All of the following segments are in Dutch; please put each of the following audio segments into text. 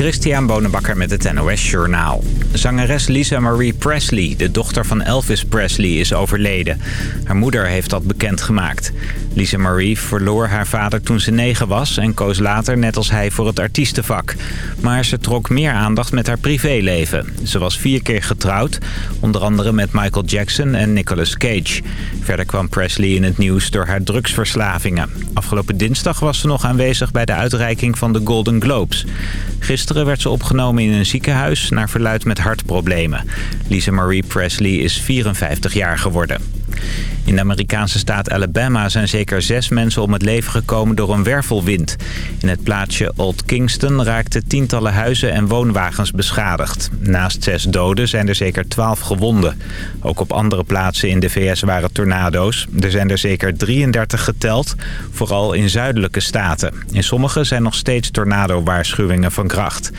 Christian Bonenbakker met het NOS Journaal. Zangeres Lisa Marie Presley, de dochter van Elvis Presley, is overleden. Haar moeder heeft dat bekendgemaakt. Lisa Marie verloor haar vader toen ze negen was... en koos later net als hij voor het artiestenvak. Maar ze trok meer aandacht met haar privéleven. Ze was vier keer getrouwd, onder andere met Michael Jackson en Nicolas Cage. Verder kwam Presley in het nieuws door haar drugsverslavingen. Afgelopen dinsdag was ze nog aanwezig bij de uitreiking van de Golden Globes. Gisteren werd ze opgenomen in een ziekenhuis naar verluid met hartproblemen. Lisa Marie Presley is 54 jaar geworden. In de Amerikaanse staat Alabama zijn zeker zes mensen om het leven gekomen door een wervelwind. In het plaatsje Old Kingston raakten tientallen huizen en woonwagens beschadigd. Naast zes doden zijn er zeker twaalf gewonden. Ook op andere plaatsen in de VS waren tornado's. Er zijn er zeker 33 geteld, vooral in zuidelijke staten. In sommige zijn nog steeds tornado-waarschuwingen van kracht.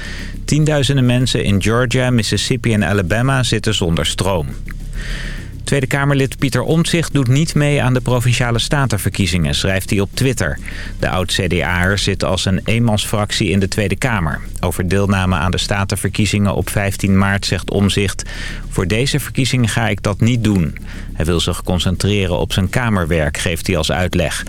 Tienduizenden mensen in Georgia, Mississippi en Alabama zitten zonder stroom. Tweede Kamerlid Pieter Omtzigt doet niet mee aan de Provinciale Statenverkiezingen, schrijft hij op Twitter. De oud-CDA'er zit als een eenmansfractie in de Tweede Kamer. Over deelname aan de Statenverkiezingen op 15 maart zegt Omzicht... voor deze verkiezingen ga ik dat niet doen. Hij wil zich concentreren op zijn kamerwerk, geeft hij als uitleg.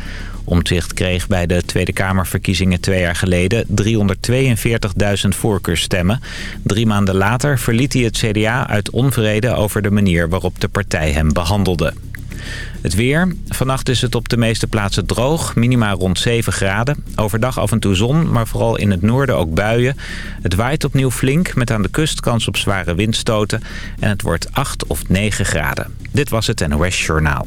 Omtzigt kreeg bij de Tweede Kamerverkiezingen twee jaar geleden 342.000 voorkeurstemmen. Drie maanden later verliet hij het CDA uit onvrede over de manier waarop de partij hem behandelde. Het weer. Vannacht is het op de meeste plaatsen droog. Minima rond 7 graden. Overdag af en toe zon, maar vooral in het noorden ook buien. Het waait opnieuw flink, met aan de kust kans op zware windstoten. En het wordt 8 of 9 graden. Dit was het NOS Journaal.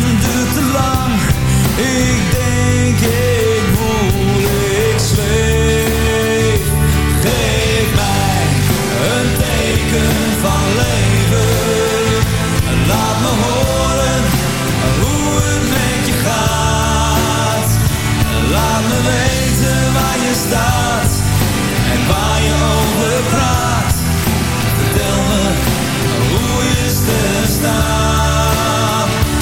Duurt te lang, ik denk ik voel ik zweef. Geef mij een teken van leven, laat me horen hoe het met je gaat. Laat me weten waar je staat en waar je over praat. Vertel me hoe je sterren staan.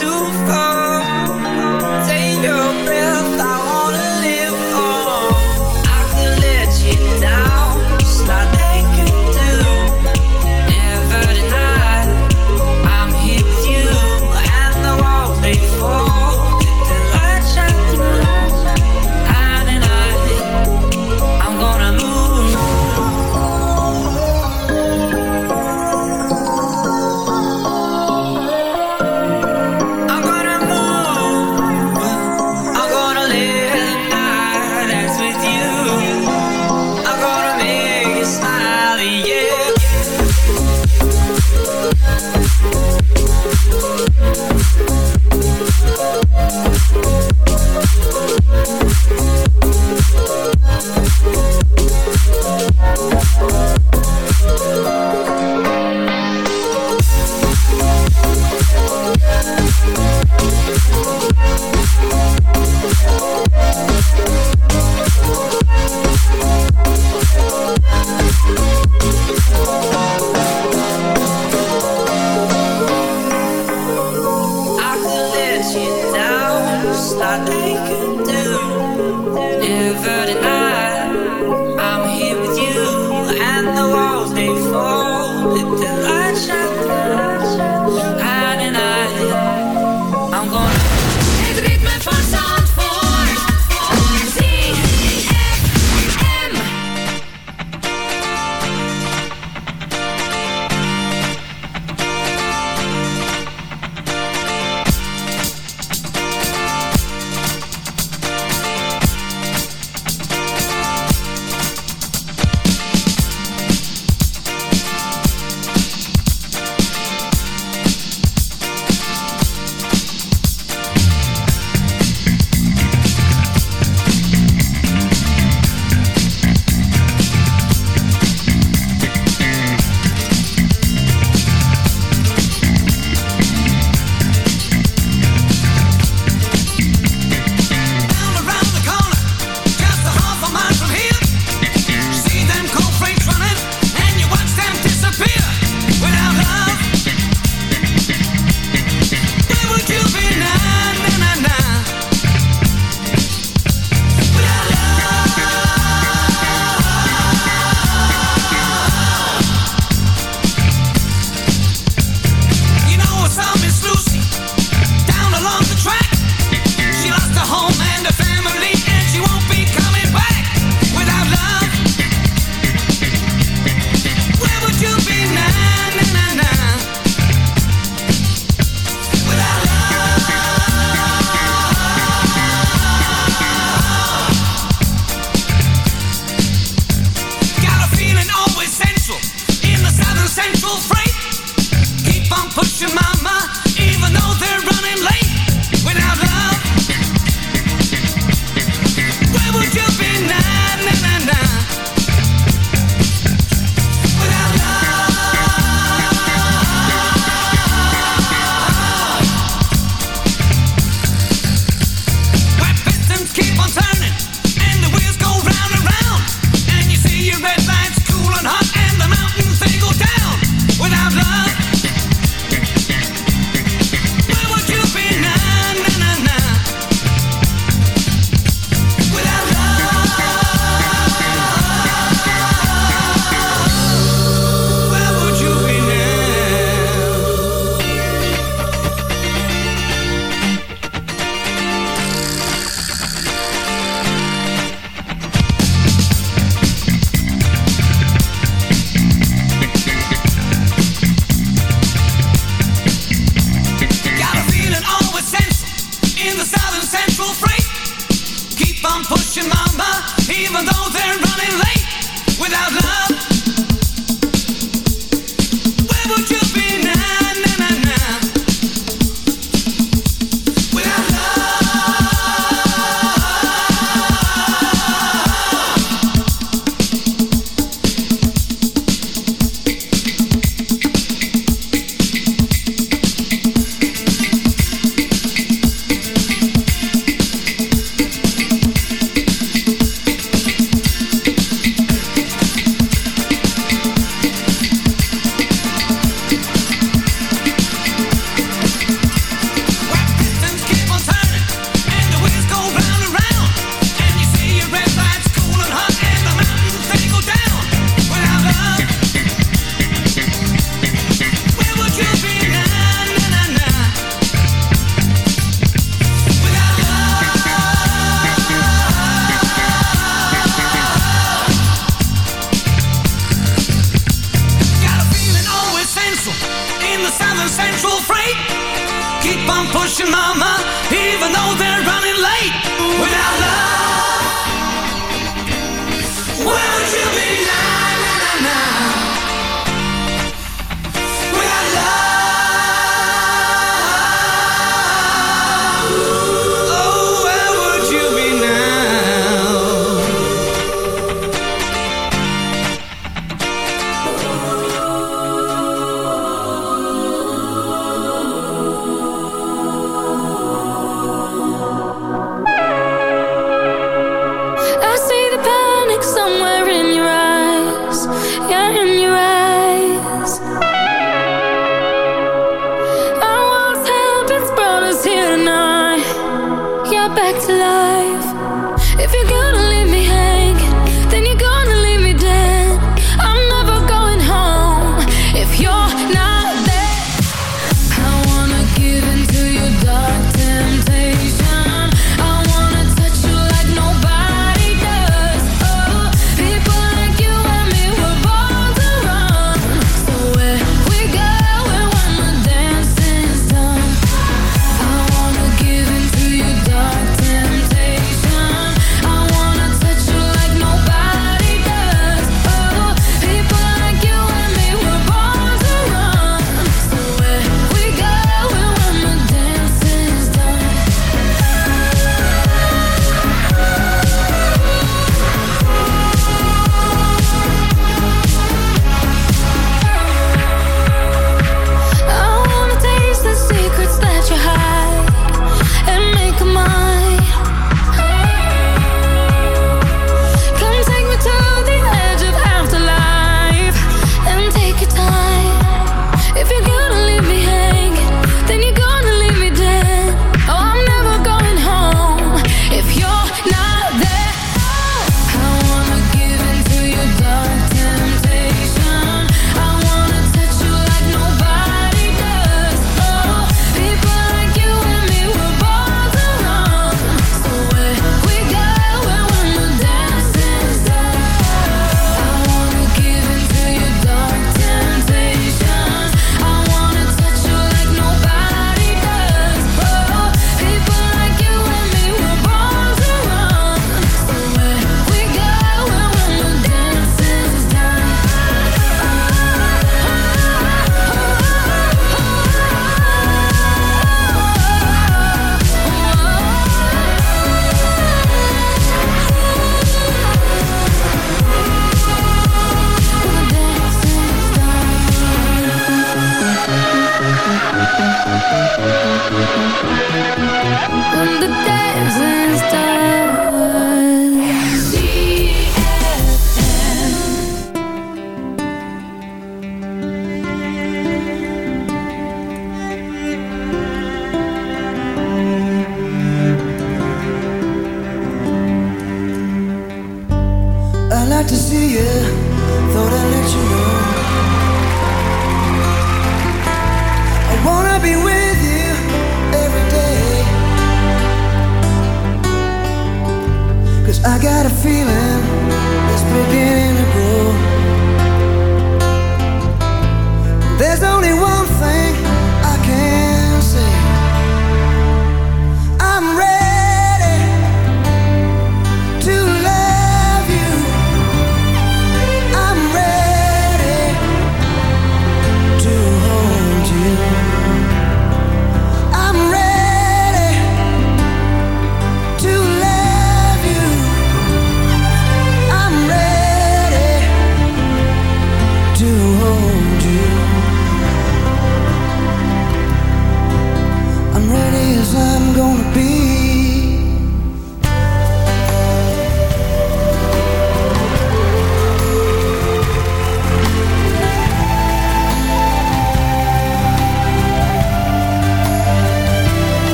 too far.